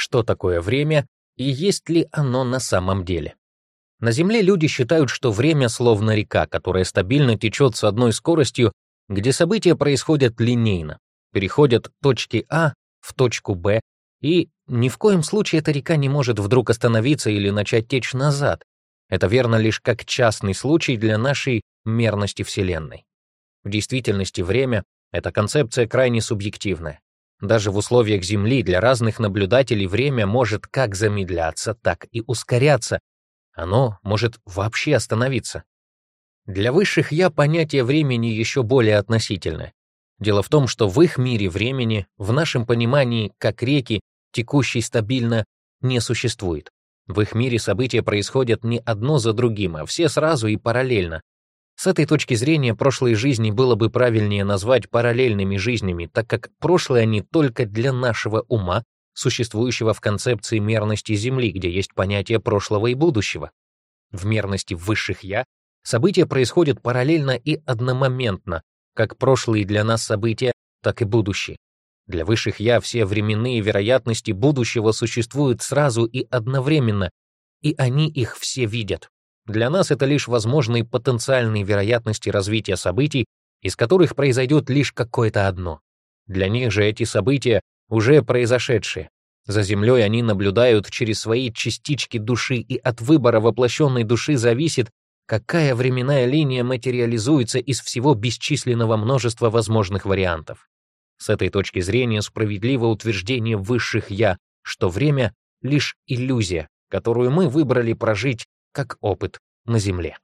что такое время и есть ли оно на самом деле. На Земле люди считают, что время словно река, которая стабильно течет с одной скоростью, где события происходят линейно, переходят точки А в точку Б, и ни в коем случае эта река не может вдруг остановиться или начать течь назад. Это верно лишь как частный случай для нашей мерности Вселенной. В действительности время — это концепция крайне субъективная. Даже в условиях Земли для разных наблюдателей время может как замедляться, так и ускоряться. Оно может вообще остановиться. Для высших «я» понятие времени еще более относительное. Дело в том, что в их мире времени, в нашем понимании, как реки, текущей стабильно, не существует. В их мире события происходят не одно за другим, а все сразу и параллельно, с этой точки зрения прошлые жизни было бы правильнее назвать параллельными жизнями, так как прошлые они только для нашего ума, существующего в концепции мерности Земли, где есть понятие прошлого и будущего. В мерности высших «я» события происходят параллельно и одномоментно, как прошлые для нас события, так и будущие. Для высших «я» все временные вероятности будущего существуют сразу и одновременно, и они их все видят. Для нас это лишь возможные потенциальные вероятности развития событий, из которых произойдет лишь какое-то одно. Для них же эти события уже произошедшие. За Землей они наблюдают через свои частички души, и от выбора воплощенной души зависит, какая временная линия материализуется из всего бесчисленного множества возможных вариантов. С этой точки зрения справедливо утверждение высших «я», что время — лишь иллюзия, которую мы выбрали прожить как опыт на Земле.